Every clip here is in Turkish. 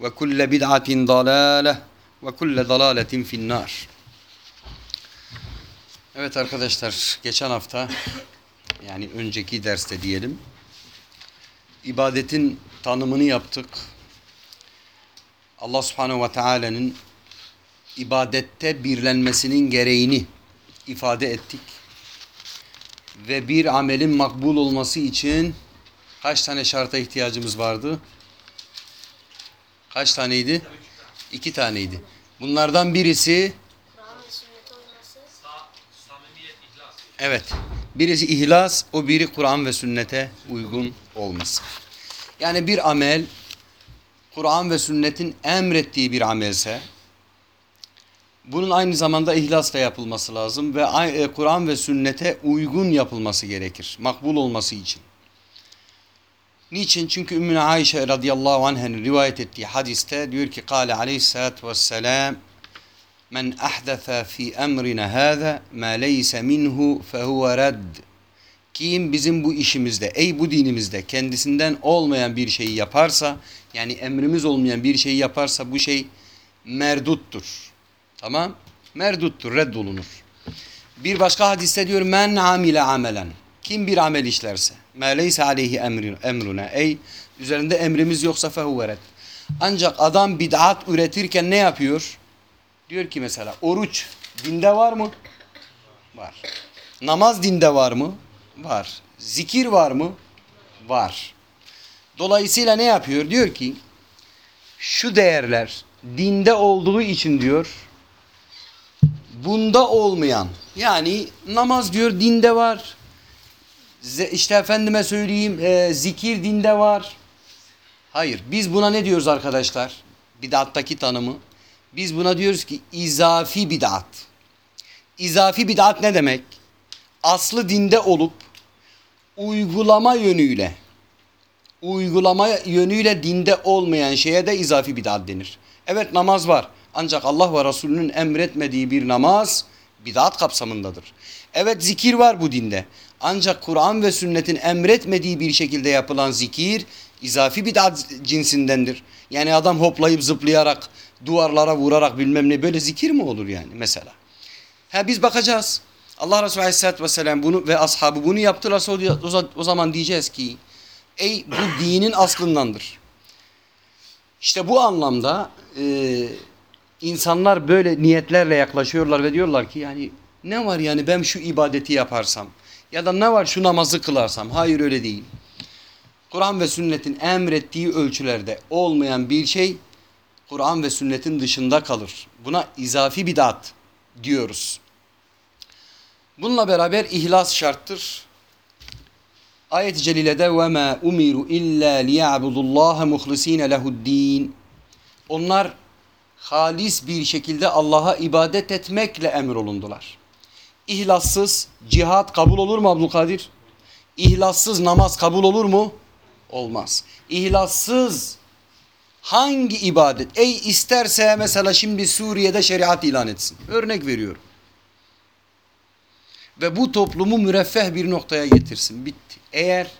ve kulle bid'atin dalale ve kulle dalaletin finnar. Evet arkadaşlar geçen hafta yani önceki derste diyelim ibadetin tanımını yaptık. Allah subhanehu ve teala'nın ibadette birlenmesinin gereğini ifade ettik. Ve bir amelin makbul olması için kaç tane şarta ihtiyacımız vardı? Kaç taneydi? İki taneydi. Bunlardan birisi Evet. Birisi ihlas, o biri Kur'an ve sünnete uygun olması. Yani bir amel Kur'an ve sünnetin emrettiği bir amelse bunun aynı zamanda ihlasla yapılması lazım ve e, Kur'an ve sünnete uygun yapılması gerekir. Makbul olması için. Niçin? Çünkü Ümmüne Ayşe radıyallahu anh'ın rivayet ettiği hadiste diyor ki Kale aleyhissalatü vesselam Men ahdefe fi emrina hâze ma leyse minhu fehuve redd Kim bizim bu işimizde, ey bu dinimizde kendisinden olmayan bir şeyi yaparsa, yani emrimiz olmayan bir şeyi yaparsa bu şey merduttur. Tamam? Merduttur, reddolunur. Bir başka hadiste diyor men amile amelen. Kim bir amel işlerse. Ma leyse aleyhi emruna. Ey üzerinde emrimiz yoksa fehuveret. Ancak adam bid'at üretirken ne yapıyor? Diyor ki mesela oruç dinde var mı? Var. Namaz dinde var mı? Var. Zikir var mı? Var. Dolayısıyla ne yapıyor? Diyor ki şu değerler dinde olduğu için diyor bunda olmayan yani namaz diyor dinde var işte efendime söyleyeyim e, zikir dinde var. Hayır biz buna ne diyoruz arkadaşlar? Bidattaki tanımı. Biz buna diyoruz ki izafi bid'at. İzafi bid'at ne demek? Aslı dinde olup uygulama yönüyle uygulama yönüyle dinde olmayan şeye de izafi bid'at denir. Evet namaz var. Ancak Allah ve Resulünün emretmediği bir namaz bid'at kapsamındadır. Evet zikir var bu dinde. Ancak Kur'an ve sünnetin emretmediği bir şekilde yapılan zikir izafi bid'at cinsindendir. Yani adam hoplayıp zıplayarak, duvarlara vurarak bilmem ne böyle zikir mi olur yani mesela? Ha biz bakacağız. Allah Resulü Aleyhisselatü Vesselam bunu ve ashabı bunu yaptılarsa o zaman diyeceğiz ki ey bu dinin aslındandır. İşte bu anlamda e, insanlar böyle niyetlerle yaklaşıyorlar ve diyorlar ki yani ne var yani ben şu ibadeti yaparsam ya da ne var şu namazı kılarsam. Hayır öyle değil. Kur'an ve sünnetin emrettiği ölçülerde olmayan bir şey Kur'an ve sünnetin dışında kalır. Buna izafi bidat diyoruz. Bununla beraber ihlas şarttır. Ayet-i celilede ve ma umiru illa liya'budullaha muhlisine lehu'd-din. Onlar halis bir şekilde Allah'a ibadet etmekle emrolundular. İhlassız cihat kabul olur mu Abdülkadir? İhlassız namaz kabul olur mu? Olmaz. İhlassız Hangi ibadet? Ey isterse mesela şimdi Suriye'de şeriat ilan etsin. Örnek veriyorum. Ve bu toplumu müreffeh bir noktaya getirsin. Bitti. Eğer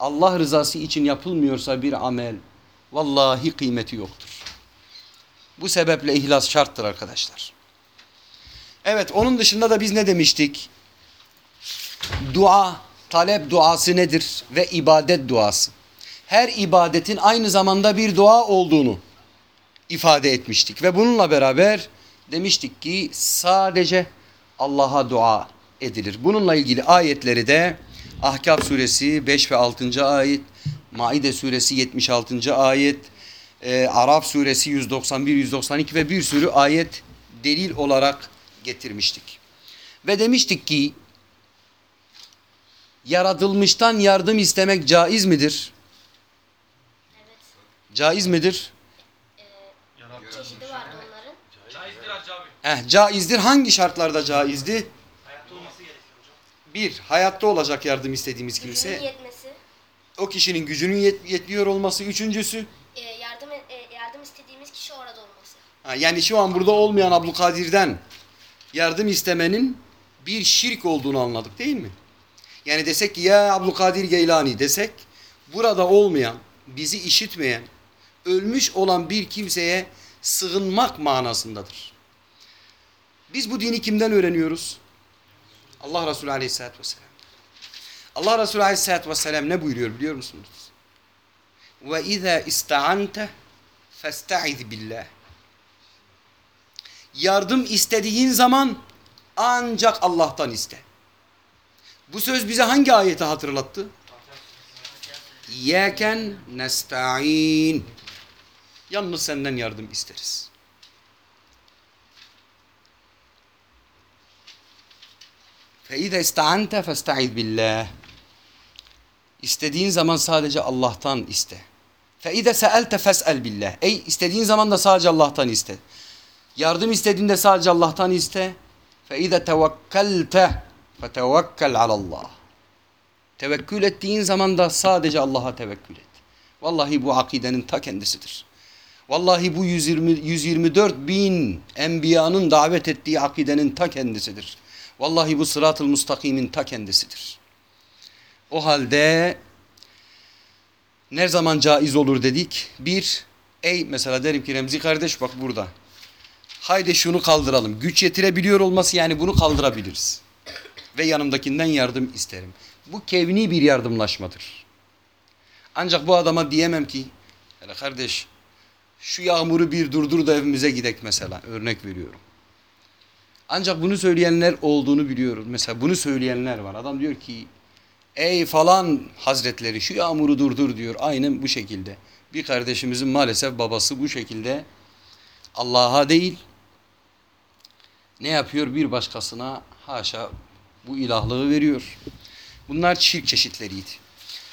Allah rızası için yapılmıyorsa bir amel vallahi kıymeti yoktur. Bu sebeple ihlas şarttır arkadaşlar. Evet onun dışında da biz ne demiştik? Dua, talep duası nedir? Ve ibadet duası. Her ibadetin aynı zamanda bir dua olduğunu ifade etmiştik. Ve bununla beraber demiştik ki sadece Allah'a dua edilir. Bununla ilgili ayetleri de Ahkaf suresi 5 ve 6. ayet, Maide suresi 76. ayet, e, Araf suresi 191, 192 ve bir sürü ayet delil olarak getirmiştik. Ve demiştik ki yaratılmıştan yardım istemek caiz midir? Evet. Caiz midir? Çeşidi vardı onların. Caizdir abi. Eh, caizdir. Hangi şartlarda caizdi? Hayatta olması gerekiyor hocam. Bir, hayatta olacak yardım istediğimiz Gücünün kimse. yetmesi. O kişinin gücünün yet yetmiyor olması. Üçüncüsü, e, yardım e, yardım istediğimiz kişi orada olması. ha, yani şu an burada olmayan Abdülkadir'den yardım istemenin bir şirk olduğunu anladık değil mi? Yani desek ki ya Abdülkadir Geylani desek burada olmayan, bizi işitmeyen, ölmüş olan bir kimseye sığınmak manasındadır. Biz bu dini kimden öğreniyoruz? Allah Resulü Aleyhisselatü Vesselam. Allah Resulü Aleyhisselatü Vesselam ne buyuruyor biliyor musunuz? Ve izâ ista'ante festaiz billah Yardım istediğin zaman ancak Allah'tan iste. Bu söz bize hangi ayeti hatırlattı? İyyâken nesta'in. Yalnız senden yardım isteriz. فَاِذَا اِسْتَعَنْتَ فَاسْتَعِذْ بِاللّٰهِ İstediğin zaman sadece Allah'tan iste. فَاِذَا سَأَلْتَ فَاسْأَلْ بِاللّٰهِ Ey istediğin zaman da sadece Allah'tan iste. Yardım istediğinde sadece Allah'tan iste. فَاِذَا تَوَكَّلْتَ فَتَوَكَّلْ عَلَى اللّٰهِ Tevekkül ettiğin zaman da sadece Allah'a tevekkül et. Vallahi bu akidenin ta kendisidir. Vallahi bu 120, 124 bin enbiyanın davet ettiği akidenin ta kendisidir. Vallahi bu sırat-ı mustakimin ta kendisidir. O halde ne zaman caiz olur dedik? Bir, ey mesela derim ki Remzi kardeş bak burada. Haydi şunu kaldıralım. Güç yetirebiliyor olması yani bunu kaldırabiliriz. Ve yanımdakinden yardım isterim. Bu kevni bir yardımlaşmadır. Ancak bu adama diyemem ki, hele kardeş şu yağmuru bir durdur da evimize gidek mesela örnek veriyorum. Ancak bunu söyleyenler olduğunu biliyoruz. Mesela bunu söyleyenler var. Adam diyor ki ey falan hazretleri şu yağmuru durdur diyor. Aynen bu şekilde. Bir kardeşimizin maalesef babası bu şekilde Allah'a değil ne yapıyor? Bir başkasına haşa bu ilahlığı veriyor. Bunlar şirk çeşitleriydi.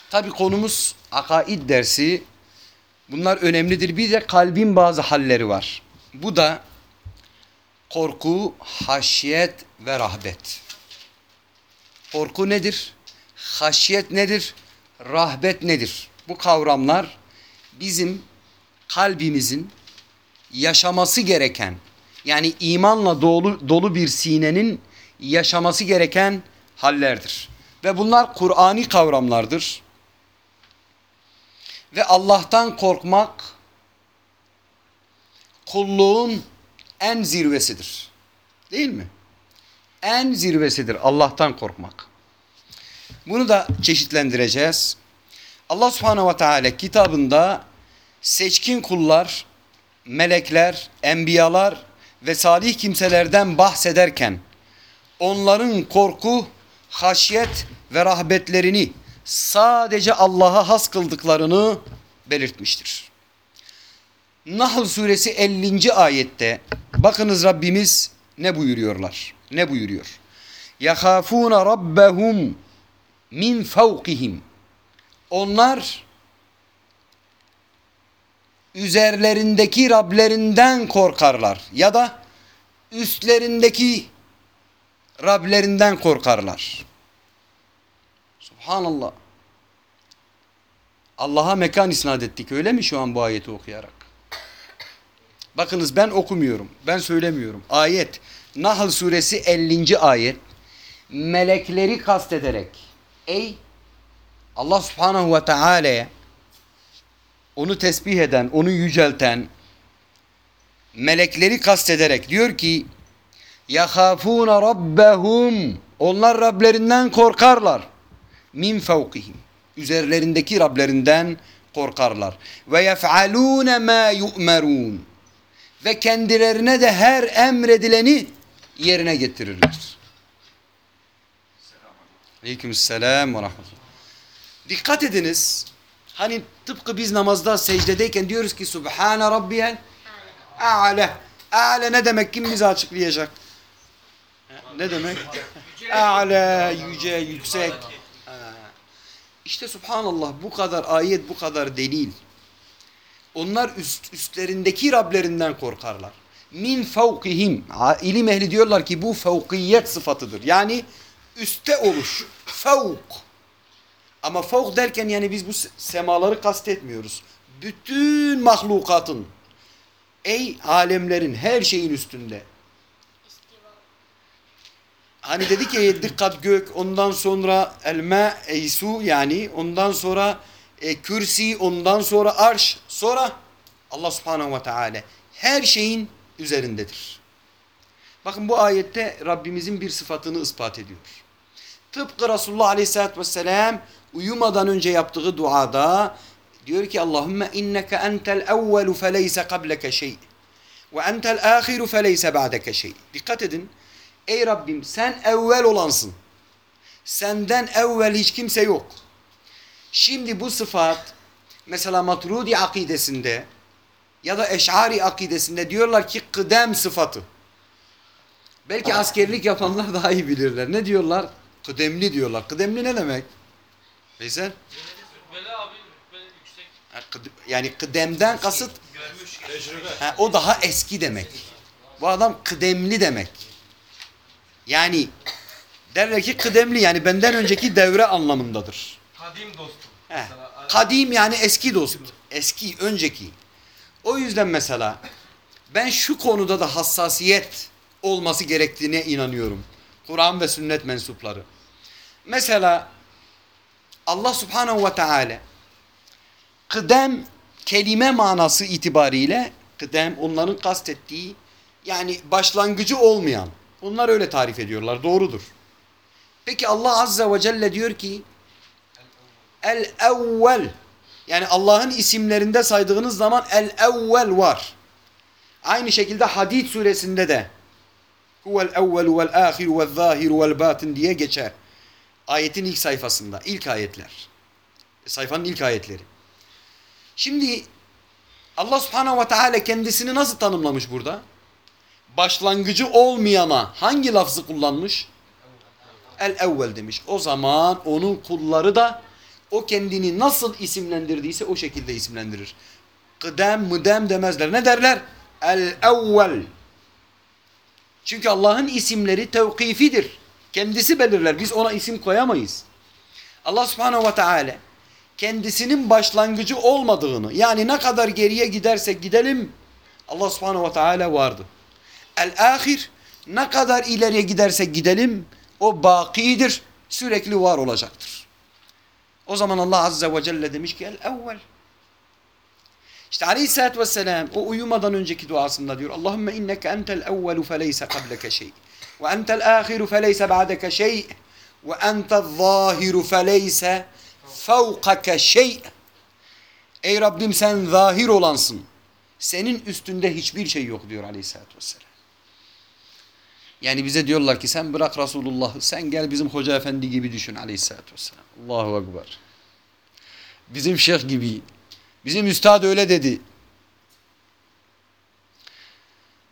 Tabi konumuz akaid dersi. Bunlar önemlidir. Bir de kalbin bazı halleri var. Bu da korku, haşyet ve rahbet. Korku nedir? Haşyet nedir? Rahbet nedir? Bu kavramlar bizim kalbimizin yaşaması gereken yani imanla dolu, dolu bir sinenin yaşaması gereken hallerdir. Ve bunlar Kur'ani kavramlardır. Ve Allah'tan korkmak kulluğun en zirvesidir. Değil mi? En zirvesidir Allah'tan korkmak. Bunu da çeşitlendireceğiz. Allah subhanehu ve teala kitabında seçkin kullar, melekler, enbiyalar ve salih kimselerden bahsederken onların korku, haşyet ve rahbetlerini sadece Allah'a has kıldıklarını belirtmiştir. Nahl suresi 50. ayette bakınız Rabbimiz ne buyuruyorlar? Ne buyuruyor? Yahafuna rabbehum min fawqihim. Onlar üzerlerindeki Rablerinden korkarlar ya da üstlerindeki Rablerinden korkarlar. Subhanallah. Allah'a mekan isnat ettik öyle mi şu an bu ayeti okuyarak? Bakınız ben okumuyorum. Ben söylemiyorum. Ayet Nahl suresi 50. ayet melekleri kastederek ey Allah subhanahu ve teala'ya onu tesbih eden, onu yücelten melekleri kastederek diyor ki يَخَافُونَ رَبَّهُمْ Onlar Rablerinden korkarlar. Min fevkihim. Üzerlerindeki Rablerinden korkarlar. Ve yef'alûne mâ yu'merûn. Ve kendilerine de her emredileni yerine getirirler. Aleykümselam ve rahmetullah. Dikkat ediniz. Hani tıpkı biz namazda secdedeyken diyoruz ki Subhane Rabbiyel A'le. A'le ne demek? Kim bize açıklayacak? Ne demek? A'le, yüce, yüksek. İşte Subhanallah bu kadar ayet, bu kadar delil. Onlar üst, üstlerindeki Rablerinden korkarlar. Min fevkihim. İlim ehli diyorlar ki bu fevkiyet sıfatıdır. Yani üste oluş. Fevk. Ama fevk derken yani biz bu se- semaları kastetmiyoruz. Bütün mahlukatın, ey alemlerin, her şeyin üstünde. Hani dedik ya yedi kat gök, ondan sonra elme, ey su yani, ondan sonra e, kürsi, ondan sonra arş, sonra Allah subhanahu ve teala her şeyin üzerindedir. Bakın bu ayette Rabbimizin bir sıfatını ispat ediyor. Tıpkı Resulullah aleyhissalatü vesselam uyumadan önce yaptığı duada diyor ki Allahümme inneke entel evvelu feleyse kableke şey ve entel ahiru feleyse ba'deke şey. Dikkat edin. Ey Rabbim sen evvel olansın. Senden evvel hiç kimse yok. Şimdi bu sıfat mesela Maturidi akidesinde ya da Eş'ari akidesinde diyorlar ki kıdem sıfatı. Belki askerlik yapanlar daha iyi bilirler. Ne diyorlar? Kıdemli diyorlar. Kıdemli ne demek? Veysel? Rütbeli abi, rütbeli yüksek. Yani kıdemden kasıt Görmüş. ha, o daha eski demek. Bu adam kıdemli demek. Yani derler ki kıdemli yani benden önceki devre anlamındadır. Kadim dostum. Heh. Mesela, Kadim yani eski dost. Eski, önceki. O yüzden mesela ben şu konuda da hassasiyet olması gerektiğine inanıyorum. Kur'an ve sünnet mensupları. Mesela Allah subhanehu ve teala kıdem kelime manası itibariyle kıdem onların kastettiği yani başlangıcı olmayan. Onlar öyle tarif ediyorlar. Doğrudur. Peki Allah azze ve celle diyor ki El-evvel yani Allah'ın isimlerinde saydığınız zaman el-evvel var. Aynı şekilde Hadid suresinde de huvel evvelu vel ahiru vel zahiru vel batin diye geçer. Ayetin ilk sayfasında, ilk ayetler. Sayfanın ilk ayetleri. Şimdi Allah subhanahu ve teala kendisini nasıl tanımlamış burada? Başlangıcı olmayana hangi lafzı kullanmış? El-evvel demiş. O zaman onun kulları da o kendini nasıl isimlendirdiyse o şekilde isimlendirir. Kıdem mıdem demezler. Ne derler? El-evvel. Çünkü Allah'ın isimleri tevkifidir. Kendisi belirler. Biz ona isim koyamayız. Allah subhanehu ve teala kendisinin başlangıcı olmadığını yani ne kadar geriye gidersek gidelim Allah subhanehu ve teala vardı. El-ahir ne kadar ileriye gidersek gidelim o bakidir. Sürekli var olacaktır. O zaman Allah azze ve celle demiş ki el-evvel. İşte aleyhissalatü vesselam o uyumadan önceki duasında diyor Allahümme inneke entel evvelu feleyse kableke şey ahiru feleyse ba'deke şey ve entel zahiru feleyse fevkake şey Ey Rabbim sen zahir olansın. Senin üstünde hiçbir şey yok diyor aleyhissalatü vesselam. Yani bize diyorlar ki sen bırak Resulullah'ı sen gel bizim hoca efendi gibi düşün aleyhissalatü vesselam. Allahu Ekber. Bizim şeyh gibi. Bizim üstad öyle dedi.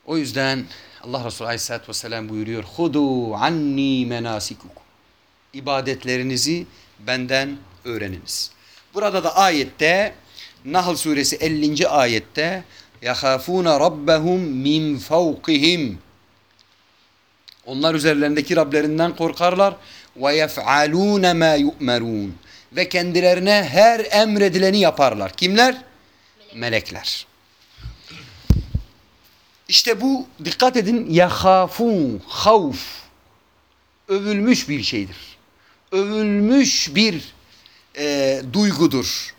O yüzden Allah Resulü aleyhissalatü vesselam buyuruyor. Hudu anni menasikukum. İbadetlerinizi benden öğreniniz. Burada da ayette Nahl suresi 50. ayette يَخَافُونَ رَبَّهُمْ مِنْ فَوْقِهِمْ Onlar üzerlerindeki Rablerinden korkarlar. وَيَفْعَلُونَ مَا يُؤْمَرُونَ ve kendilerine her emredileni yaparlar. Kimler? Melekler. İşte bu dikkat edin yahafun havf övülmüş bir şeydir. Övülmüş bir e, duygudur.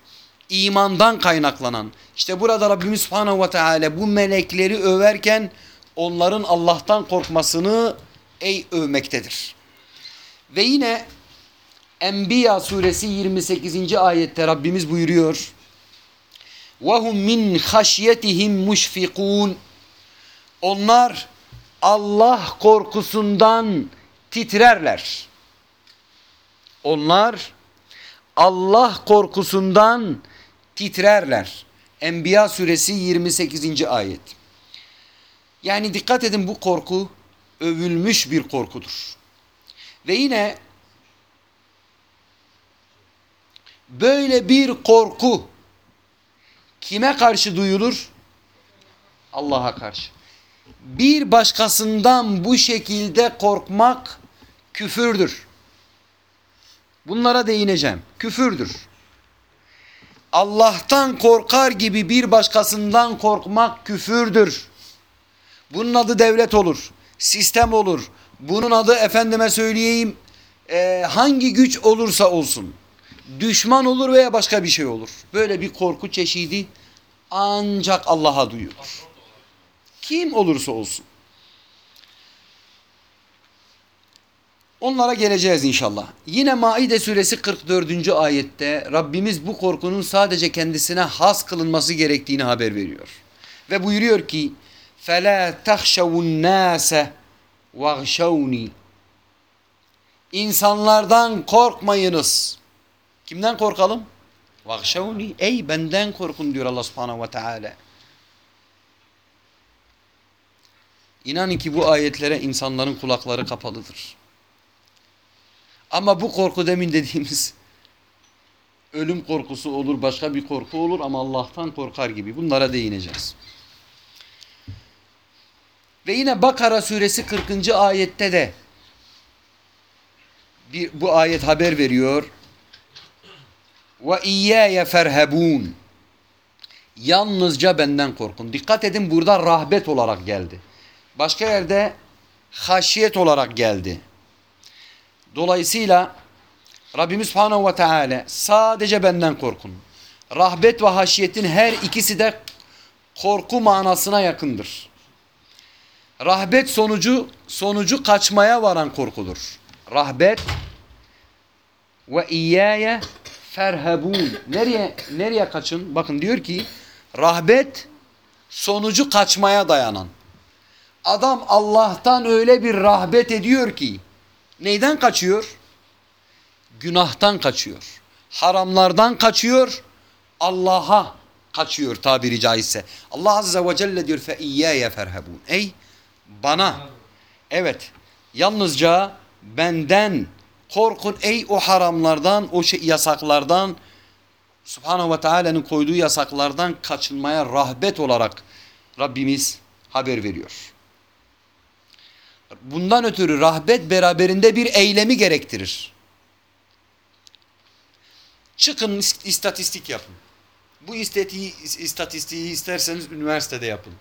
İmandan kaynaklanan. İşte burada Rabbimiz Subhanahu ve Teala bu melekleri överken onların Allah'tan korkmasını ey övmektedir. Ve yine Enbiya suresi 28. ayette Rabbimiz buyuruyor. وَهُمْ مِنْ خَشْيَتِهِمْ مُشْفِقُونَ onlar Allah korkusundan titrerler. Onlar Allah korkusundan titrerler. Enbiya suresi 28. ayet. Yani dikkat edin bu korku övülmüş bir korkudur. Ve yine böyle bir korku kime karşı duyulur? Allah'a karşı. Bir başkasından bu şekilde korkmak küfürdür. Bunlara değineceğim. Küfürdür. Allah'tan korkar gibi bir başkasından korkmak küfürdür. Bunun adı devlet olur, sistem olur. Bunun adı efendime söyleyeyim e, hangi güç olursa olsun. Düşman olur veya başka bir şey olur. Böyle bir korku çeşidi ancak Allah'a duyulur Kim olursa olsun. Onlara geleceğiz inşallah. Yine Maide suresi 44. ayette Rabbimiz bu korkunun sadece kendisine has kılınması gerektiğini haber veriyor. Ve buyuruyor ki فَلَا تَخْشَوُ النَّاسَ وَغْشَوْنِي İnsanlardan korkmayınız. Kimden korkalım? وَغْشَوْنِي Ey benden korkun diyor Allah subhanahu ve teala. İnanın ki bu ayetlere insanların kulakları kapalıdır. Ama bu korku demin dediğimiz ölüm korkusu olur, başka bir korku olur ama Allah'tan korkar gibi. Bunlara değineceğiz. Ve yine Bakara suresi 40. ayette de bir, bu ayet haber veriyor. Ve iyyâye ferhebûn. Yalnızca benden korkun. Dikkat edin burada rahbet olarak geldi. Başka yerde haşiyet olarak geldi. Dolayısıyla Rabbimiz Subhanahu ve Teala sadece benden korkun. Rahbet ve haşiyetin her ikisi de korku manasına yakındır. Rahbet sonucu sonucu kaçmaya varan korkudur. Rahbet ve iyyaya ferhabun. Nereye nereye kaçın? Bakın diyor ki rahbet sonucu kaçmaya dayanan. Adam Allah'tan öyle bir rahbet ediyor ki neyden kaçıyor? Günahtan kaçıyor. Haramlardan kaçıyor. Allah'a kaçıyor tabiri caizse. Allah Azze ve Celle diyor fe iyyâye ferhabun. Ey bana evet yalnızca benden korkun ey o haramlardan o şey, yasaklardan Subhanahu ve Teala'nın koyduğu yasaklardan kaçınmaya rahbet olarak Rabbimiz haber veriyor. Bundan ötürü rahbet beraberinde bir eylemi gerektirir. Çıkın istatistik yapın. Bu istatistiği, istatistiği isterseniz üniversitede yapın.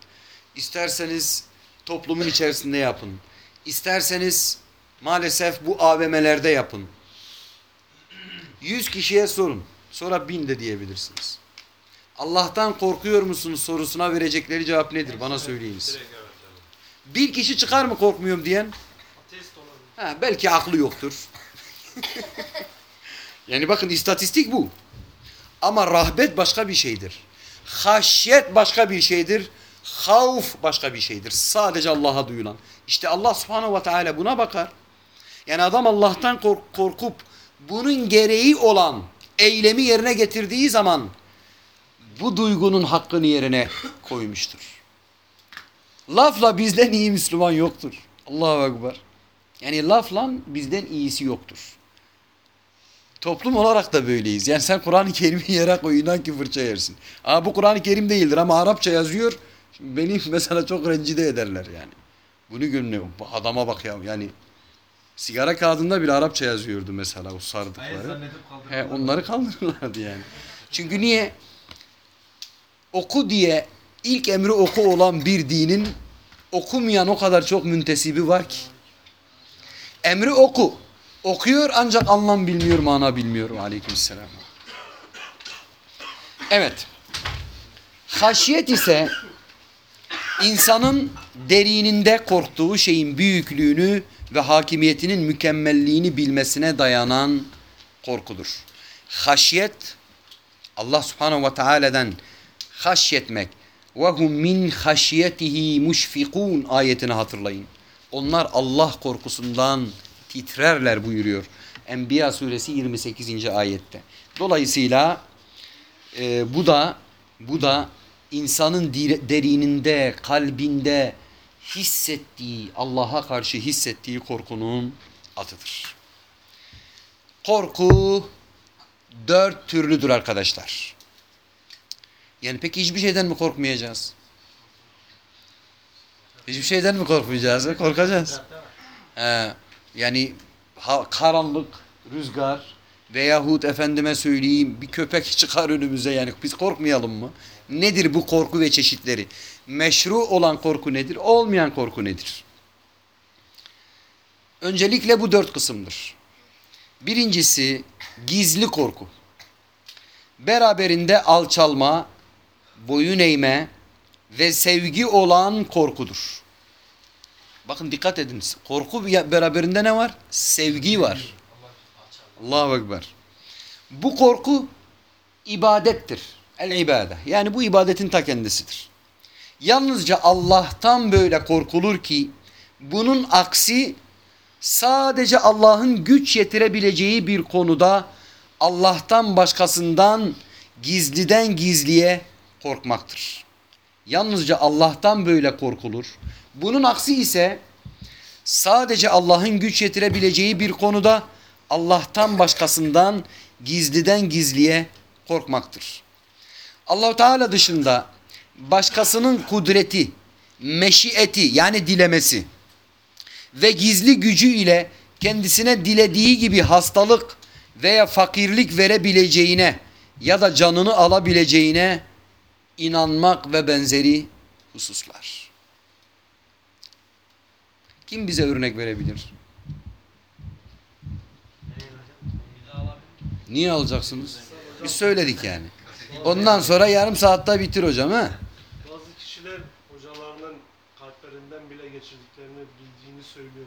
İsterseniz toplumun içerisinde yapın. İsterseniz maalesef bu AVM'lerde yapın. 100 kişiye sorun. Sonra bin de diyebilirsiniz. Allah'tan korkuyor musunuz sorusuna verecekleri cevap nedir? Bana söyleyiniz. Bir kişi çıkar mı korkmuyorum diyen? Ha, belki aklı yoktur. yani bakın istatistik bu. Ama rahbet başka bir şeydir. Haşyet başka bir şeydir. Havf başka bir şeydir. Sadece Allah'a duyulan. İşte Allah subhanahu ve teala buna bakar. Yani adam Allah'tan kork- korkup bunun gereği olan eylemi yerine getirdiği zaman bu duygunun hakkını yerine koymuştur. Lafla bizden iyi Müslüman yoktur. Allahu Ekber. Yani lafla bizden iyisi yoktur. Toplum olarak da böyleyiz. Yani sen Kur'an-ı Kerim'i yere koy inan ki fırça yersin. Aa, bu Kur'an-ı Kerim değildir ama Arapça yazıyor. Şimdi beni mesela çok rencide ederler yani. Bunu gönlüyor. Adama bak ya yani Sigara kağıdında bile Arapça yazıyordu mesela o sardıkları. He, onları kaldırırlardı yani. Çünkü niye? Oku diye ilk emri oku olan bir dinin okumayan o kadar çok müntesibi var ki. Emri oku. Okuyor ancak anlam bilmiyor, mana bilmiyor. Aleykümselam. Evet. Haşiyet ise insanın derininde korktuğu şeyin büyüklüğünü ve hakimiyetinin mükemmelliğini bilmesine dayanan korkudur. Haşiyet Allah Subhanahu ve Taala'dan haşyetmek hum min haşiyetihi muşfikun ayetini hatırlayın. Onlar Allah korkusundan titrerler buyuruyor. Enbiya suresi 28. ayette. Dolayısıyla e, bu da bu da insanın derininde, kalbinde hissettiği, Allah'a karşı hissettiği korkunun adıdır. Korku dört türlüdür arkadaşlar. Yani peki hiçbir şeyden mi korkmayacağız? Hiçbir şeyden mi korkmayacağız? Korkacağız. Ee, yani karanlık, rüzgar veyahut efendime söyleyeyim bir köpek çıkar önümüze yani biz korkmayalım mı? Nedir bu korku ve çeşitleri? Meşru olan korku nedir? Olmayan korku nedir? Öncelikle bu dört kısımdır. Birincisi gizli korku. Beraberinde alçalma, boyun eğme ve sevgi olan korkudur. Bakın dikkat ediniz. Korku beraberinde ne var? Sevgi var. Allahu Ekber. Bu korku ibadettir. El ibade. Yani bu ibadetin ta kendisidir. Yalnızca Allah'tan böyle korkulur ki bunun aksi sadece Allah'ın güç yetirebileceği bir konuda Allah'tan başkasından gizliden gizliye korkmaktır. Yalnızca Allah'tan böyle korkulur. Bunun aksi ise sadece Allah'ın güç yetirebileceği bir konuda Allah'tan başkasından gizliden gizliye korkmaktır. Allahu Teala dışında başkasının kudreti, meşiyeti yani dilemesi ve gizli gücü ile kendisine dilediği gibi hastalık veya fakirlik verebileceğine ya da canını alabileceğine inanmak ve benzeri hususlar. Kim bize örnek verebilir? Niye alacaksınız? Biz söyledik yani. Ondan sonra yarım saatte bitir hocam ha? Bazı kişiler hocalarının kalplerinden bile geçirdiklerini bildiğini söylüyor.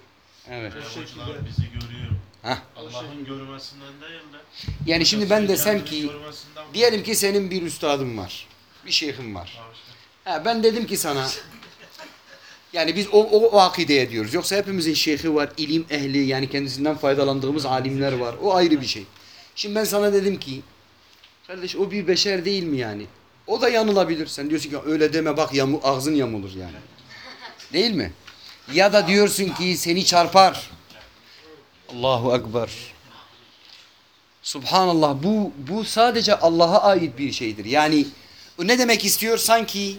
Evet. Bu Hocalar şekilde bizi görüyor. Hah. Allah'ın görmesinden değil de. Yani şimdi ben desem ki diyelim ki senin bir üstadın var. Bir şeyhin var. Ha, ben dedim ki sana yani biz o, o, o akideye diyoruz. Yoksa hepimizin şeyhi var, ilim ehli yani kendisinden faydalandığımız alimler var. O ayrı bir şey. Şimdi ben sana dedim ki kardeş o bir beşer değil mi yani? O da yanılabilir. Sen diyorsun ki öyle deme bak yamu, ağzın yamulur yani. Değil mi? Ya da diyorsun ki seni çarpar. Allahu Ekber. Subhanallah bu bu sadece Allah'a ait bir şeydir. Yani ne demek istiyor? Sanki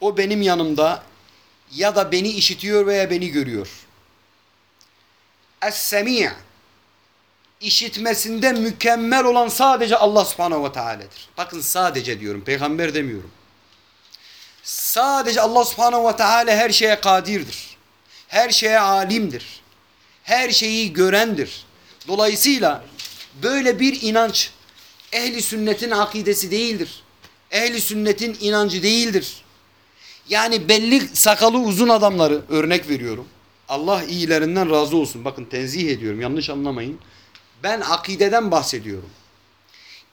o benim yanımda ya da beni işitiyor veya beni görüyor. Es-Semi' işitmesinde mükemmel olan sadece Allah Subhanahu ve Teala'dır. Bakın sadece diyorum, peygamber demiyorum. Sadece Allah Subhanahu ve Teala her şeye kadirdir. Her şeye alimdir. Her şeyi görendir. Dolayısıyla böyle bir inanç ehli sünnetin akidesi değildir. Ehli sünnetin inancı değildir. Yani belli sakalı uzun adamları örnek veriyorum. Allah iyilerinden razı olsun. Bakın tenzih ediyorum yanlış anlamayın. Ben akideden bahsediyorum.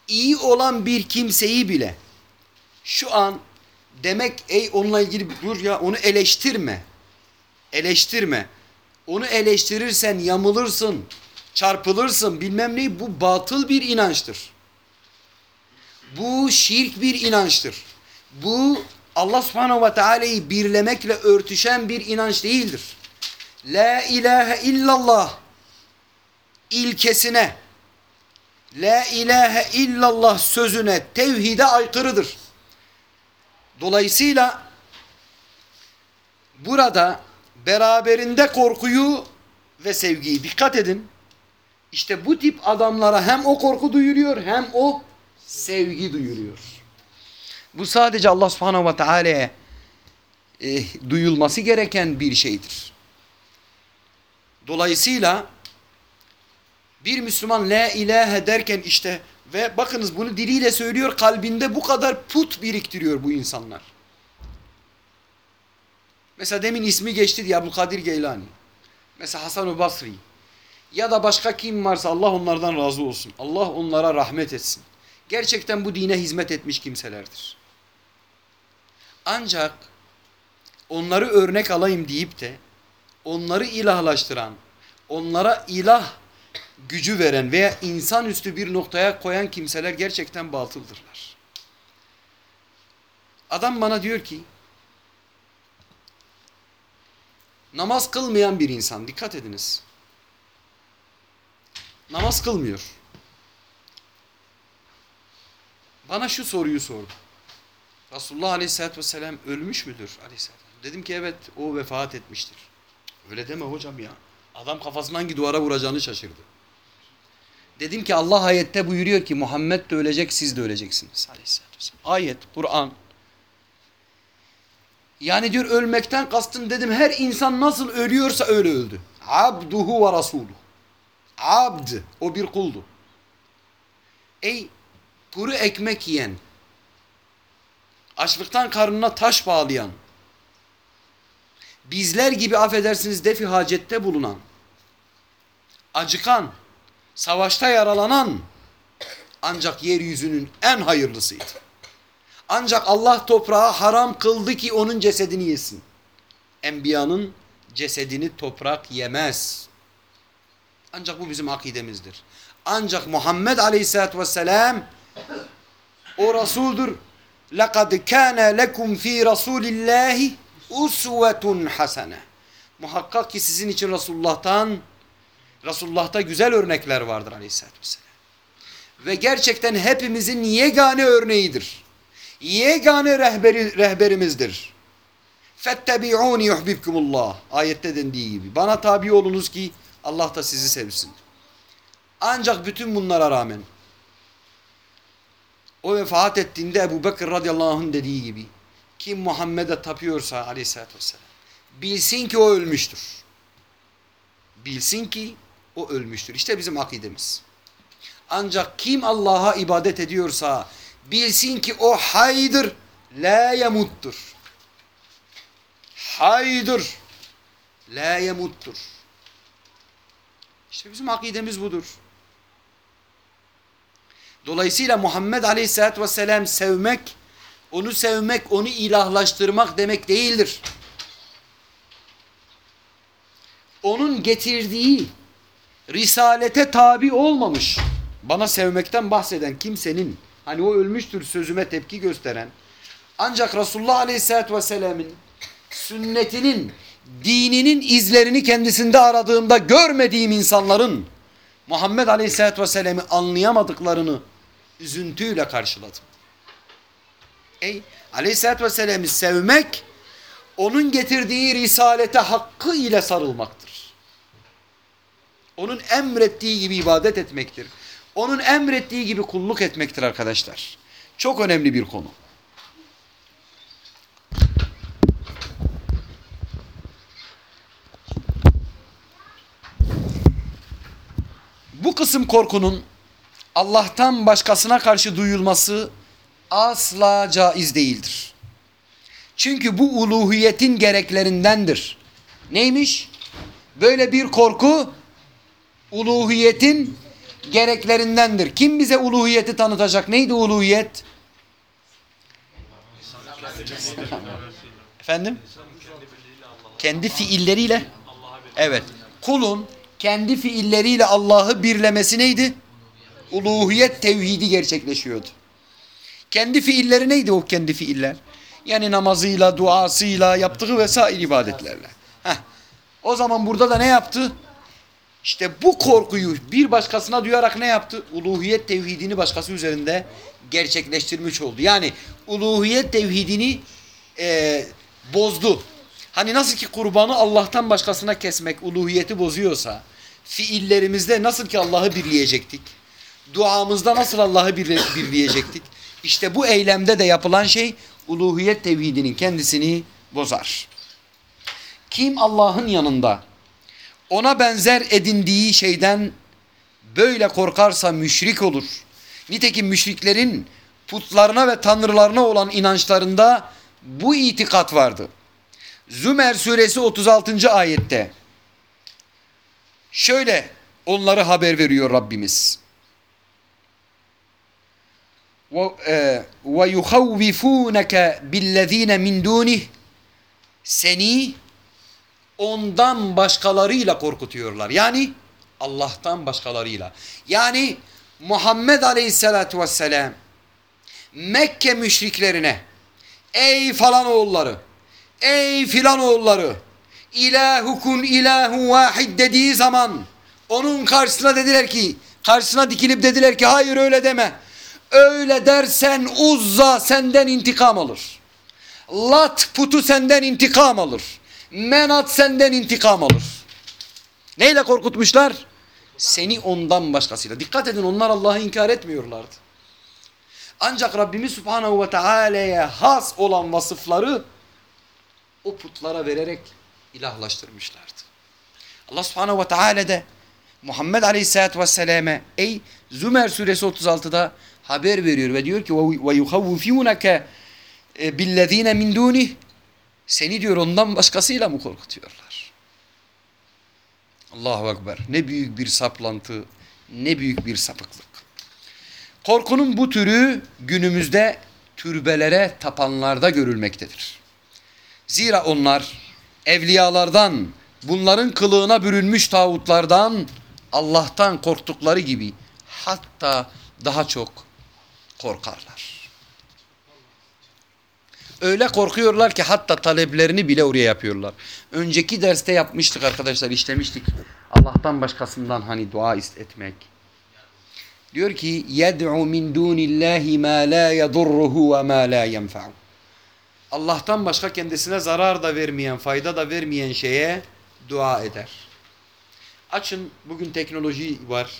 İyi olan bir kimseyi bile şu an demek ey onunla ilgili dur ya onu eleştirme. Eleştirme. Onu eleştirirsen yamılırsın, çarpılırsın bilmem ne bu batıl bir inançtır. Bu şirk bir inançtır. Bu Allah subhanahu ve teala'yı birlemekle örtüşen bir inanç değildir. La ilahe illallah ilkesine, La ilahe illallah sözüne, tevhide aykırıdır. Dolayısıyla burada beraberinde korkuyu ve sevgiyi. Dikkat edin. İşte bu tip adamlara hem o korku duyuruyor hem o sevgi duyuruyor. Bu sadece Allah subhanahu ve teala'ya e, duyulması gereken bir şeydir. Dolayısıyla bir Müslüman la ilahe derken işte ve bakınız bunu diliyle söylüyor kalbinde bu kadar put biriktiriyor bu insanlar. Mesela demin ismi geçti diye Abdülkadir Geylani. Mesela Hasan-ı Basri. Ya da başka kim varsa Allah onlardan razı olsun. Allah onlara rahmet etsin. Gerçekten bu dine hizmet etmiş kimselerdir. Ancak onları örnek alayım deyip de onları ilahlaştıran, onlara ilah gücü veren veya insanüstü bir noktaya koyan kimseler gerçekten batıldırlar. Adam bana diyor ki namaz kılmayan bir insan dikkat ediniz. Namaz kılmıyor. Bana şu soruyu sordu. Resulullah Aleyhisselatü Vesselam ölmüş müdür? Aleyhisselatü. Dedim ki evet o vefat etmiştir. Öyle deme hocam ya. Adam kafasını hangi duvara vuracağını şaşırdı. Dedim ki Allah ayette buyuruyor ki Muhammed de ölecek siz de öleceksiniz. Aleyhisselatü Vesselam. Ayet, Kur'an. Yani diyor ölmekten kastın dedim her insan nasıl ölüyorsa öyle öldü. Abduhu ve rasuluhu. Abd o bir kuldu. Ey kuru ekmek yiyen, açlıktan karnına taş bağlayan, bizler gibi affedersiniz defi hacette bulunan, acıkan, savaşta yaralanan ancak yeryüzünün en hayırlısıydı. Ancak Allah toprağa haram kıldı ki onun cesedini yesin. Enbiyanın cesedini toprak yemez. Ancak bu bizim akidemizdir. Ancak Muhammed Aleyhisselatü Vesselam o Resul'dür. لَقَدْ كَانَ لَكُمْ ف۪ي رَسُولِ اللّٰهِ اُسْوَةٌ حَسَنَةٌ Muhakkak ki sizin için Resulullah'tan Resulullah'ta güzel örnekler vardır Aleyhisselatü Vesselam. Ve gerçekten hepimizin yegane örneğidir. Yegane rehberi, rehberimizdir. فَاتَّبِعُونِ يُحْبِبْكُمُ اللّٰهِ Ayette dendiği gibi. Bana tabi olunuz ki Allah da sizi sevsin. Ancak bütün bunlara rağmen o vefat ettiğinde Ebu Bekir radıyallahu anh'ın dediği gibi kim Muhammed'e tapıyorsa aleyhissalatü vesselam bilsin ki o ölmüştür. Bilsin ki o ölmüştür. İşte bizim akidemiz. Ancak kim Allah'a ibadet ediyorsa bilsin ki o haydır, la yemuttur. Haydır, la yemuttur. İşte bizim akidemiz budur. Dolayısıyla Muhammed Aleyhisselatü Vesselam sevmek, onu sevmek, onu ilahlaştırmak demek değildir. Onun getirdiği risalete tabi olmamış, bana sevmekten bahseden kimsenin, hani o ölmüştür sözüme tepki gösteren, ancak Resulullah Aleyhisselatü Vesselam'ın sünnetinin, dininin izlerini kendisinde aradığımda görmediğim insanların Muhammed Aleyhisselatü Vesselam'ı anlayamadıklarını üzüntüyle karşıladım. Ey Aleyhisselatü Vesselam'ı sevmek onun getirdiği risalete hakkı ile sarılmaktır. Onun emrettiği gibi ibadet etmektir. Onun emrettiği gibi kulluk etmektir arkadaşlar. Çok önemli bir konu. Bu kısım korkunun Allah'tan başkasına karşı duyulması asla caiz değildir. Çünkü bu uluhiyetin gereklerindendir. Neymiş? Böyle bir korku uluhiyetin gereklerindendir. Kim bize uluhiyeti tanıtacak? Neydi uluhiyet? Efendim? Kendi fiilleriyle. Evet. Kulun kendi fiilleriyle Allah'ı birlemesi neydi? Uluhiyet tevhidi gerçekleşiyordu. Kendi fiilleri neydi o kendi fiiller? Yani namazıyla, duasıyla, yaptığı vesaire ibadetlerle. Heh. O zaman burada da ne yaptı? İşte bu korkuyu bir başkasına duyarak ne yaptı? Uluhiyet tevhidini başkası üzerinde gerçekleştirmiş oldu. Yani uluhiyet tevhidini e, bozdu. Hani nasıl ki kurbanı Allah'tan başkasına kesmek uluhiyeti bozuyorsa, fiillerimizde nasıl ki Allah'ı birleyecektik, duamızda nasıl Allah'ı birle- birleyecektik, işte bu eylemde de yapılan şey uluhiyet tevhidinin kendisini bozar. Kim Allah'ın yanında ona benzer edindiği şeyden böyle korkarsa müşrik olur. Nitekim müşriklerin putlarına ve tanrılarına olan inançlarında bu itikat vardı. Zümer suresi 36. ayette şöyle onları haber veriyor Rabbimiz. Ve yuhavvifunke billezine min dunih seni ondan başkalarıyla korkutuyorlar. Yani Allah'tan başkalarıyla. Yani Muhammed Aleyhisselatü Vesselam Mekke müşriklerine ey falan oğulları ey filan oğulları ilahukun ilahu vahid dediği zaman onun karşısına dediler ki karşısına dikilip dediler ki hayır öyle deme. Öyle dersen Uzza senden intikam alır. Lat putu senden intikam alır. Menat senden intikam alır. Neyle korkutmuşlar? Seni ondan başkasıyla. Dikkat edin onlar Allah'ı inkar etmiyorlardı. Ancak Rabbimiz Subhanahu ve Teala'ya has olan vasıfları o putlara vererek ilahlaştırmışlardı. Allah Subhanahu ve Teala de Muhammed Aleyhisselatü Vesselam'e ey Zümer suresi 36'da haber veriyor ve diyor ki ve yuhavvifunke billezine min dunih seni diyor ondan başkasıyla mı korkutuyorlar? Allahu Ekber. Ne büyük bir saplantı, ne büyük bir sapıklık. Korkunun bu türü günümüzde türbelere tapanlarda görülmektedir. Zira onlar evliyalardan, bunların kılığına bürünmüş tağutlardan, Allah'tan korktukları gibi hatta daha çok korkarlar. Öyle korkuyorlar ki hatta taleplerini bile oraya yapıyorlar. Önceki derste yapmıştık arkadaşlar, işlemiştik. Allah'tan başkasından hani dua etmek. Diyor ki yed'u min dunillahi ma la yedurruhu ve ma la yenfa'u. Allah'tan başka kendisine zarar da vermeyen, fayda da vermeyen şeye dua eder. Açın bugün teknoloji var.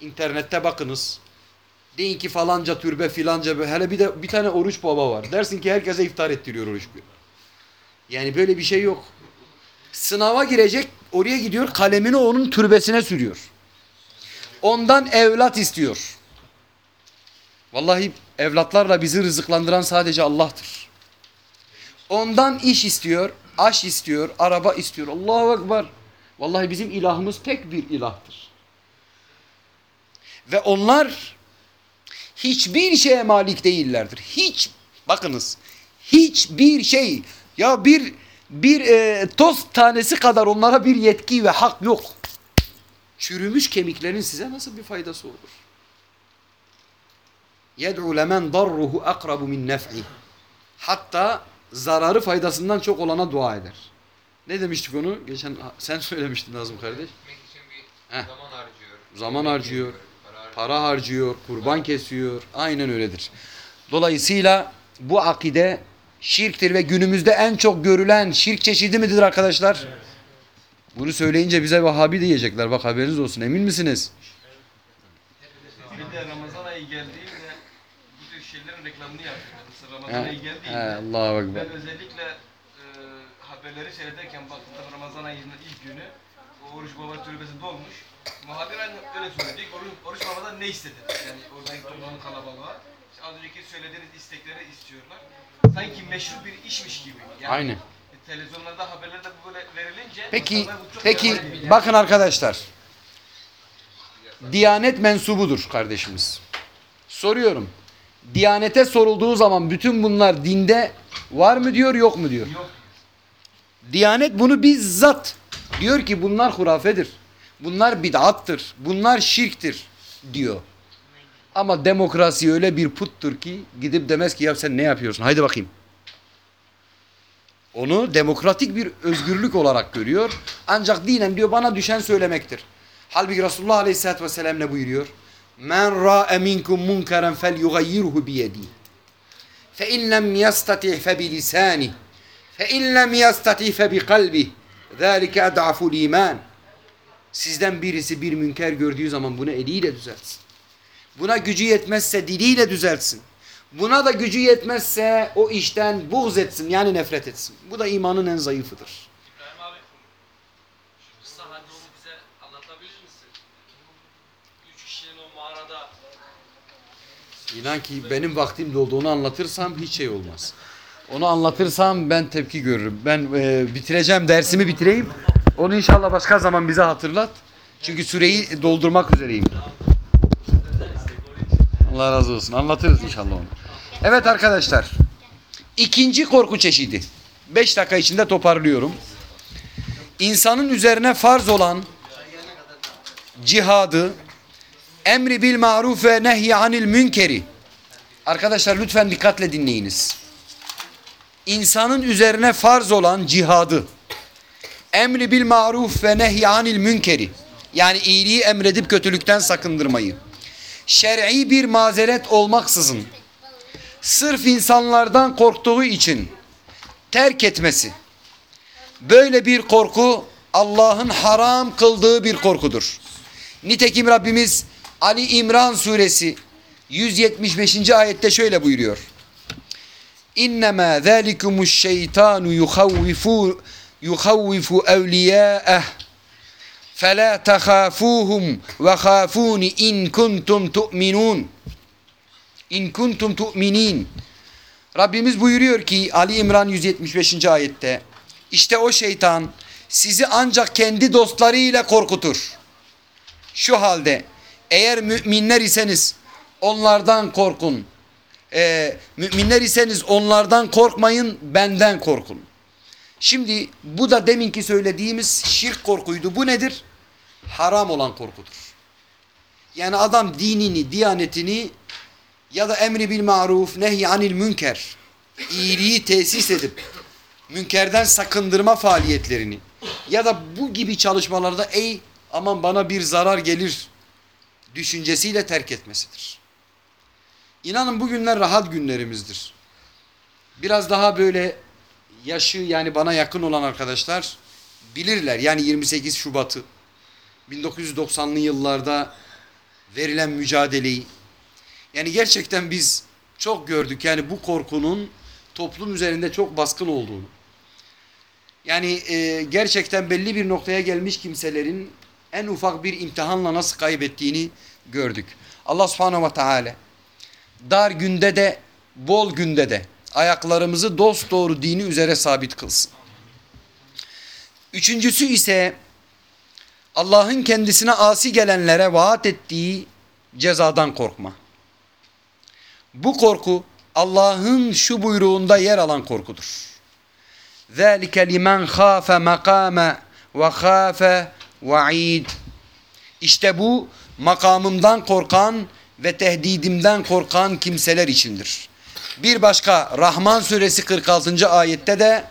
İnternette bakınız. Deyin ki falanca türbe filanca hele bir de bir tane oruç baba var. Dersin ki herkese iftar ettiriyor oruç günü. Yani böyle bir şey yok. Sınava girecek oraya gidiyor kalemini onun türbesine sürüyor. Ondan evlat istiyor. Vallahi evlatlarla bizi rızıklandıran sadece Allah'tır. Ondan iş istiyor, aş istiyor, araba istiyor. Allahu Ekber. Vallahi bizim ilahımız tek bir ilahtır. Ve onlar hiçbir şeye malik değillerdir. Hiç bakınız hiçbir şey ya bir bir e, toz tanesi kadar onlara bir yetki ve hak yok. Çürümüş kemiklerin size nasıl bir faydası olur? Yed'u lemen darruhu akrabu min nef'i. Hatta zararı faydasından çok olana dua eder. Ne demiştik onu? Geçen sen söylemiştin Nazım kardeş. Heh. zaman harcıyor. Zaman harcıyor. Para harcıyor. Kurban kesiyor. Aynen öyledir. Dolayısıyla bu akide şirktir ve günümüzde en çok görülen şirk çeşidi midir arkadaşlar? Bunu söyleyince bize Vahabi diyecekler. Bak haberiniz olsun. Emin misiniz? Bir de Ramazan ayı geldiğinde bu tür şeylerin reklamını yapıyorlar. Mesela He, Ramazan ayı he, geldiğinde Allahu Ekber. ben özellikle e, haberleri seyrederken baktım Ramazan ayının ilk günü o Oruç Baba türbesi dolmuş. Muhabir aynı öyle söyledi. Oruç, Oruç Baba'dan ne istedi? Yani oradaki toplam kalabalığa. İşte az önceki söylediğiniz istekleri istiyorlar. Sanki meşhur bir işmiş gibi. Yani Aynen. Televizyonlarda haberlerde bu böyle verilince Peki, insanlar bu çok peki yalan bakın arkadaşlar. Diyanet mensubudur kardeşimiz. Soruyorum. Diyanete sorulduğu zaman bütün bunlar dinde var mı diyor yok mu diyor. Yok. Diyanet bunu bizzat diyor ki bunlar hurafedir. Bunlar bid'attır. Bunlar şirktir diyor. Ama demokrasi öyle bir puttur ki gidip demez ki ya sen ne yapıyorsun? Haydi bakayım. Onu demokratik bir özgürlük olarak görüyor. Ancak dinen diyor bana düşen söylemektir. Halbuki Resulullah Aleyhisselatü Vesselam ne buyuruyor? Men ra'e minkum munkaren fel yugayyirhu biyedih. Fe in lem yastatih fe bilisanih. Fe in lem yastatih fe bi kalbih. Zalike ed'aful iman. Sizden birisi bir münker gördüğü zaman bunu eliyle düzeltsin. Buna gücü yetmezse diliyle düzeltsin. Buna da gücü yetmezse o işten buğz etsin yani nefret etsin. Bu da imanın en zayıfıdır. İbrahim abi, şu kısa halde onu bize anlatabilir misin? Üç kişinin o mağarada İnan ki benim vaktim doldu. Onu anlatırsam hiç şey olmaz. Onu anlatırsam ben tepki görürüm. Ben e, bitireceğim dersimi bitireyim. Onu inşallah başka zaman bize hatırlat. Çünkü süreyi doldurmak üzereyim. Allah razı olsun. Anlatırız inşallah onu. Evet arkadaşlar. İkinci korku çeşidi. 5 dakika içinde toparlıyorum. İnsanın üzerine farz olan cihadı, emri bil maruf ve nehy anil münkeri. Arkadaşlar lütfen dikkatle dinleyiniz. İnsanın üzerine farz olan cihadı, emri bil maruf ve nehy anil münkeri. Yani iyiliği emredip kötülükten sakındırmayı. Şer'i bir mazeret olmaksızın sırf insanlardan korktuğu için terk etmesi. Böyle bir korku Allah'ın haram kıldığı bir korkudur. Nitekim Rabbimiz Ali İmran suresi 175. ayette şöyle buyuruyor. İnnemâ zâlikumuş şeytanu yuhavvifu yuhavvifu evliyâeh فَلَا تَخَافُوهُمْ وَخَافُونِ اِنْ كُنْتُمْ تُؤْمِنُونَ İn kuntum tu'minin. Rabbimiz buyuruyor ki Ali İmran 175. ayette işte o şeytan sizi ancak kendi dostlarıyla korkutur. Şu halde eğer müminler iseniz onlardan korkun. Ee, müminler iseniz onlardan korkmayın benden korkun. Şimdi bu da deminki söylediğimiz şirk korkuydu. Bu nedir? Haram olan korkudur. Yani adam dinini, diyanetini ya da emri bil maruf, nehy anil münker, iyiliği tesis edip münkerden sakındırma faaliyetlerini ya da bu gibi çalışmalarda ey aman bana bir zarar gelir düşüncesiyle terk etmesidir. İnanın bugünler rahat günlerimizdir. Biraz daha böyle yaşı yani bana yakın olan arkadaşlar bilirler. Yani 28 Şubat'ı 1990'lı yıllarda verilen mücadeleyi yani gerçekten biz çok gördük yani bu korkunun toplum üzerinde çok baskın olduğunu. Yani e, gerçekten belli bir noktaya gelmiş kimselerin en ufak bir imtihanla nasıl kaybettiğini gördük. Allah subhanahu ve teala dar günde de bol günde de ayaklarımızı dost doğru dini üzere sabit kılsın. Üçüncüsü ise Allah'ın kendisine asi gelenlere vaat ettiği cezadan korkma. Bu korku Allah'ın şu buyruğunda yer alan korkudur. ذَٰلِكَ لِمَنْ خَافَ مَقَامَ وَخَافَ وَعِيدٍ İşte bu makamımdan korkan ve tehdidimden korkan kimseler içindir. Bir başka Rahman suresi 46. ayette de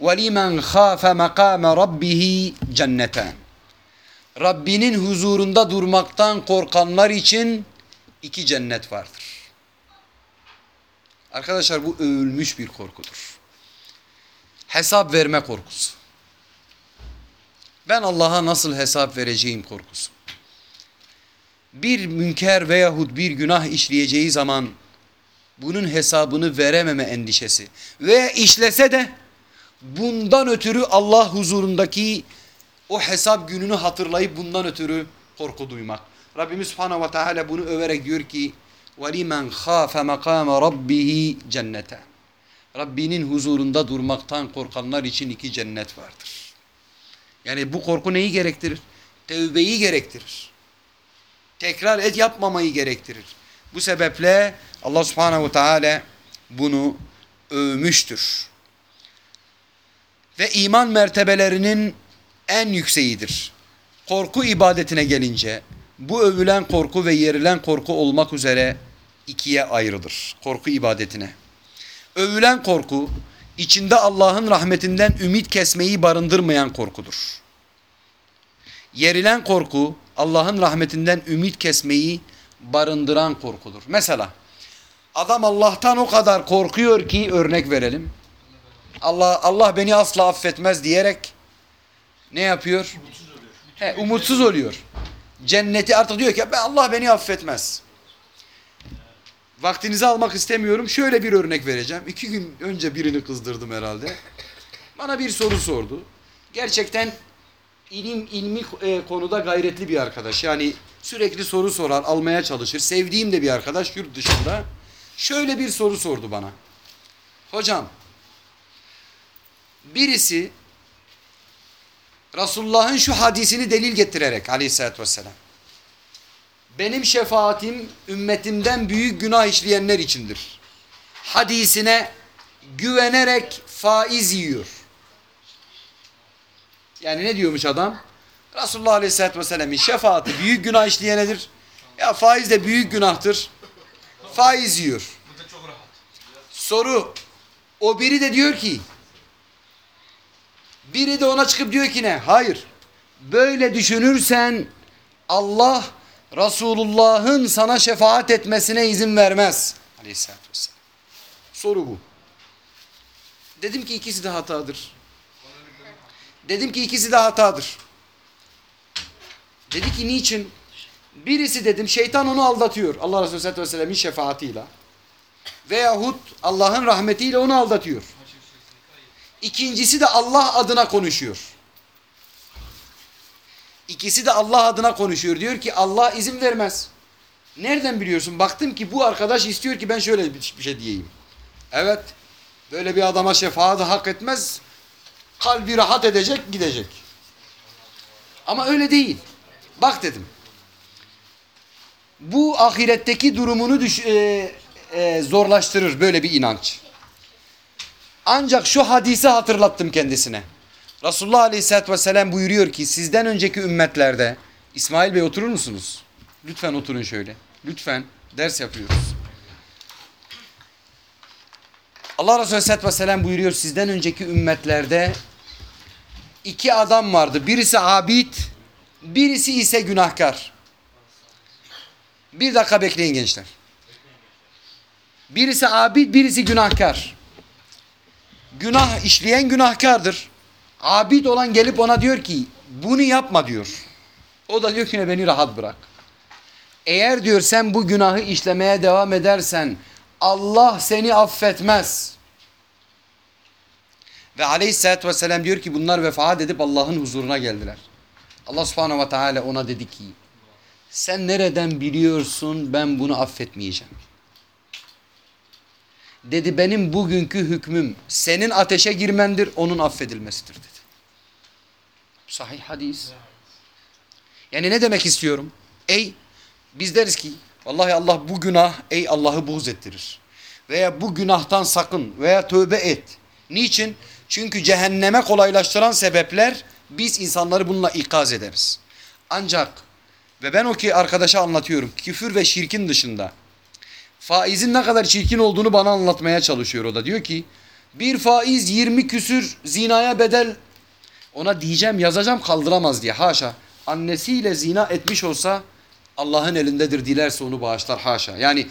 وَلِمَنْ خَافَ مَقَامَ رَبِّهِ cenneten. Rabbinin huzurunda durmaktan korkanlar için iki cennet vardır. Arkadaşlar bu övülmüş bir korkudur. Hesap verme korkusu. Ben Allah'a nasıl hesap vereceğim korkusu. Bir münker veyahut bir günah işleyeceği zaman bunun hesabını verememe endişesi. Ve işlese de bundan ötürü Allah huzurundaki o hesap gününü hatırlayıp bundan ötürü korku duymak. Rabbimiz Subhanahu ve Teala bunu överek diyor ki وَلِمَنْ خَافَ مَقَامَ رَبِّهِ cennete. Rabbinin huzurunda durmaktan korkanlar için iki cennet vardır. Yani bu korku neyi gerektirir? Tevbeyi gerektirir. Tekrar et yapmamayı gerektirir. Bu sebeple Allah subhanehu teala bunu övmüştür. Ve iman mertebelerinin en yükseğidir. Korku ibadetine gelince bu övülen korku ve yerilen korku olmak üzere ikiye ayrılır. Korku ibadetine. Övülen korku içinde Allah'ın rahmetinden ümit kesmeyi barındırmayan korkudur. Yerilen korku Allah'ın rahmetinden ümit kesmeyi barındıran korkudur. Mesela adam Allah'tan o kadar korkuyor ki örnek verelim. Allah Allah beni asla affetmez diyerek ne yapıyor? He, umutsuz oluyor. Cenneti artık diyor ki ben Allah beni affetmez. Vaktinizi almak istemiyorum. Şöyle bir örnek vereceğim. İki gün önce birini kızdırdım herhalde. Bana bir soru sordu. Gerçekten ilim ilmi e, konuda gayretli bir arkadaş. Yani sürekli soru sorar, almaya çalışır. Sevdiğim de bir arkadaş yurt dışında. Şöyle bir soru sordu bana. Hocam, birisi Resulullah'ın şu hadisini delil getirerek aleyhissalatü vesselam. Benim şefaatim ümmetimden büyük günah işleyenler içindir. Hadisine güvenerek faiz yiyor. Yani ne diyormuş adam? Resulullah Aleyhisselatü Vesselam'ın şefaati büyük günah işleyenedir. Ya faiz de büyük günahtır. Faiz yiyor. Soru. O biri de diyor ki biri de ona çıkıp diyor ki ne? Hayır. Böyle düşünürsen Allah Resulullah'ın sana şefaat etmesine izin vermez. Aleyhisselatü Vesselam. Soru bu. Dedim ki ikisi de hatadır. Dedim ki ikisi de hatadır. Dedi ki niçin? Birisi dedim şeytan onu aldatıyor. Allah Resulü Aleyhisselatü Vesselam'ın şefaatiyle. Veyahut Allah'ın rahmetiyle onu aldatıyor. İkincisi de Allah adına konuşuyor. İkisi de Allah adına konuşuyor. Diyor ki Allah izin vermez. Nereden biliyorsun? Baktım ki bu arkadaş istiyor ki ben şöyle bir şey diyeyim. Evet. Böyle bir adama şefaat hak etmez. Kalbi rahat edecek gidecek. Ama öyle değil. Bak dedim. Bu ahiretteki durumunu düş, e, e, zorlaştırır böyle bir inanç. Ancak şu hadisi hatırlattım kendisine. Resulullah Aleyhisselatü Vesselam buyuruyor ki sizden önceki ümmetlerde İsmail Bey oturur musunuz? Lütfen oturun şöyle. Lütfen ders yapıyoruz. Allah Resulü Aleyhisselatü Vesselam buyuruyor sizden önceki ümmetlerde iki adam vardı. Birisi abid, birisi ise günahkar. Bir dakika bekleyin gençler. Birisi abid, birisi günahkar. Günah işleyen günahkardır. Abid olan gelip ona diyor ki bunu yapma diyor. O da diyor ki "Ne, beni rahat bırak. Eğer diyor sen bu günahı işlemeye devam edersen Allah seni affetmez. Ve aleyhissalatü vesselam diyor ki bunlar vefat edip Allah'ın huzuruna geldiler. Allah subhanahu ve teala ona dedi ki sen nereden biliyorsun ben bunu affetmeyeceğim. Dedi benim bugünkü hükmüm senin ateşe girmendir onun affedilmesidir dedi. Sahih hadis. Yani ne demek istiyorum? Ey biz deriz ki vallahi Allah bu günah ey Allah'ı buğz ettirir. Veya bu günahtan sakın veya tövbe et. Niçin? Çünkü cehenneme kolaylaştıran sebepler biz insanları bununla ikaz ederiz. Ancak ve ben o ki arkadaşa anlatıyorum. Küfür ve şirkin dışında faizin ne kadar çirkin olduğunu bana anlatmaya çalışıyor o da. Diyor ki bir faiz 20 küsür zinaya bedel ona diyeceğim yazacağım kaldıramaz diye haşa. Annesiyle zina etmiş olsa Allah'ın elindedir dilerse onu bağışlar haşa. Yani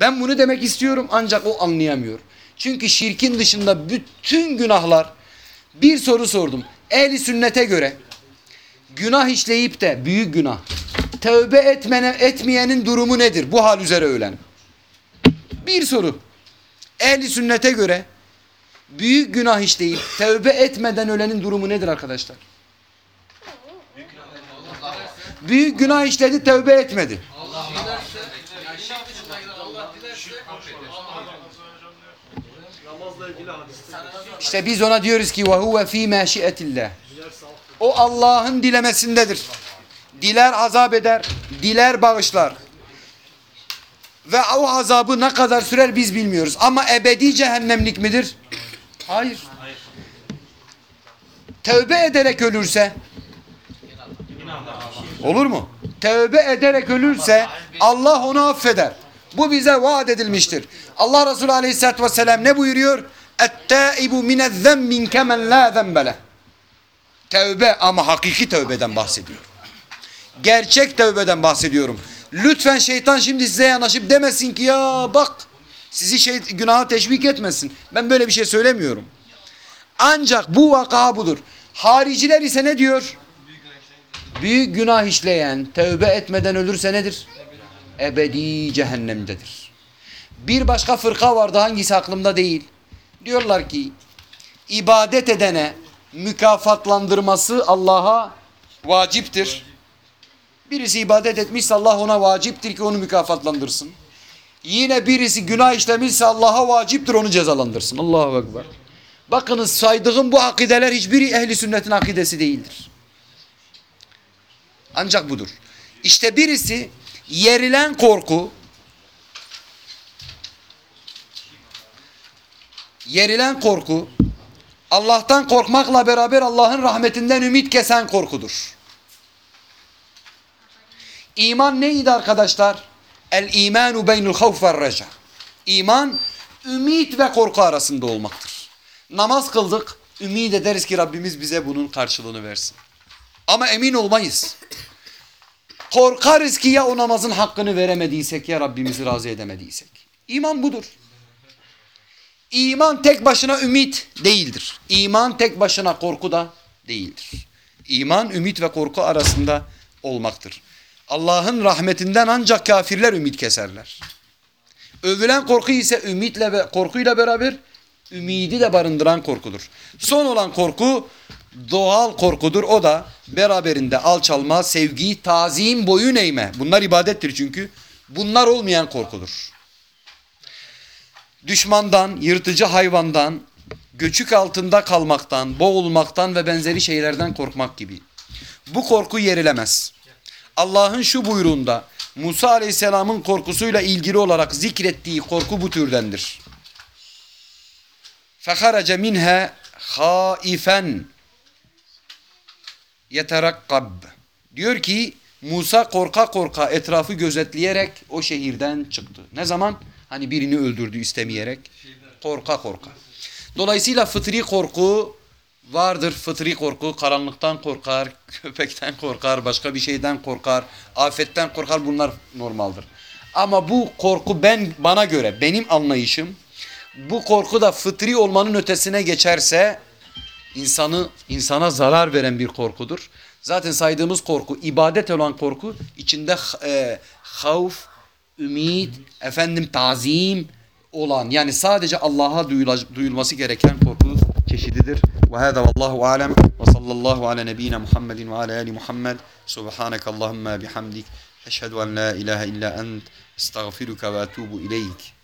ben bunu demek istiyorum ancak o anlayamıyor. Çünkü şirkin dışında bütün günahlar bir soru sordum. Ehli sünnete göre günah işleyip de büyük günah tövbe etmene, etmeyenin durumu nedir? Bu hal üzere ölen. Bir soru. Ehli sünnete göre büyük günah işleyip tövbe etmeden ölenin durumu nedir arkadaşlar? Büyük günah işledi tövbe etmedi. Namazla ilgili hadiste İşte biz ona diyoruz ki huve fi meşiyetillah. O Allah'ın dilemesindedir. Diler azap eder, diler bağışlar. Ve o azabı ne kadar sürer biz bilmiyoruz. Ama ebedi cehennemlik midir? Hayır. Tövbe ederek ölürse olur mu? Tövbe ederek ölürse Allah onu affeder. Bu bize vaat edilmiştir. Allah Resulü Aleyhisselatü Vesselam ne buyuruyor? ettaibu minezzemmin kemen la zembele. Tevbe ama hakiki tevbeden bahsediyorum. Gerçek tevbeden bahsediyorum. Lütfen şeytan şimdi size yanaşıp demesin ki ya bak sizi şey, günaha teşvik etmesin. Ben böyle bir şey söylemiyorum. Ancak bu vaka budur. Hariciler ise ne diyor? Büyük günah işleyen, tövbe etmeden ölürse nedir? Ebedi cehennemdedir. Bir başka fırka vardı hangisi aklımda değil. Diyorlar ki ibadet edene mükafatlandırması Allah'a vaciptir. Birisi ibadet etmişse Allah ona vaciptir ki onu mükafatlandırsın. Yine birisi günah işlemişse Allah'a vaciptir onu cezalandırsın. Allahu Ekber. Bakınız saydığım bu akideler hiçbiri ehli sünnetin akidesi değildir. Ancak budur. İşte birisi yerilen korku yerilen korku Allah'tan korkmakla beraber Allah'ın rahmetinden ümit kesen korkudur. İman neydi arkadaşlar? El imanu beynul havf ve reca. İman ümit ve korku arasında olmaktır. Namaz kıldık, ümit ederiz ki Rabbimiz bize bunun karşılığını versin. Ama emin olmayız. Korkarız ki ya o namazın hakkını veremediysek ya Rabbimizi razı edemediysek. İman budur. İman tek başına ümit değildir. İman tek başına korku da değildir. İman ümit ve korku arasında olmaktır. Allah'ın rahmetinden ancak kafirler ümit keserler. Övülen korku ise ümitle ve korkuyla beraber ümidi de barındıran korkudur. Son olan korku doğal korkudur. O da beraberinde alçalma, sevgi, tazim, boyun eğme. Bunlar ibadettir çünkü. Bunlar olmayan korkudur Düşmandan, yırtıcı hayvandan, göçük altında kalmaktan, boğulmaktan ve benzeri şeylerden korkmak gibi. Bu korku yerilemez. Allah'ın şu buyruğunda Musa Aleyhisselam'ın korkusuyla ilgili olarak zikrettiği korku bu türdendir. فَخَرَجَ مِنْهَا خَائِفًا يَتَرَقَّبْ Diyor ki Musa korka korka etrafı gözetleyerek o şehirden çıktı. Ne zaman? Hani birini öldürdü istemeyerek. Korka korka. Dolayısıyla fıtri korku vardır. Fıtri korku karanlıktan korkar, köpekten korkar, başka bir şeyden korkar, afetten korkar bunlar normaldir. Ama bu korku ben bana göre benim anlayışım bu korku da fıtri olmanın ötesine geçerse insanı insana zarar veren bir korkudur. Zaten saydığımız korku ibadet olan korku içinde e, havf, ümit, efendim tazim olan yani sadece Allah'a duyulması gereken korku çeşididir. Ve hâzâ vallahu alem ve sallallahu ala nebiyyina Muhammedin ve ala ali Muhammed. Subhaneke Allahümme bihamdik. Eşhedü en la ilahe illa ent. Estağfiruka ve etubu ileyk.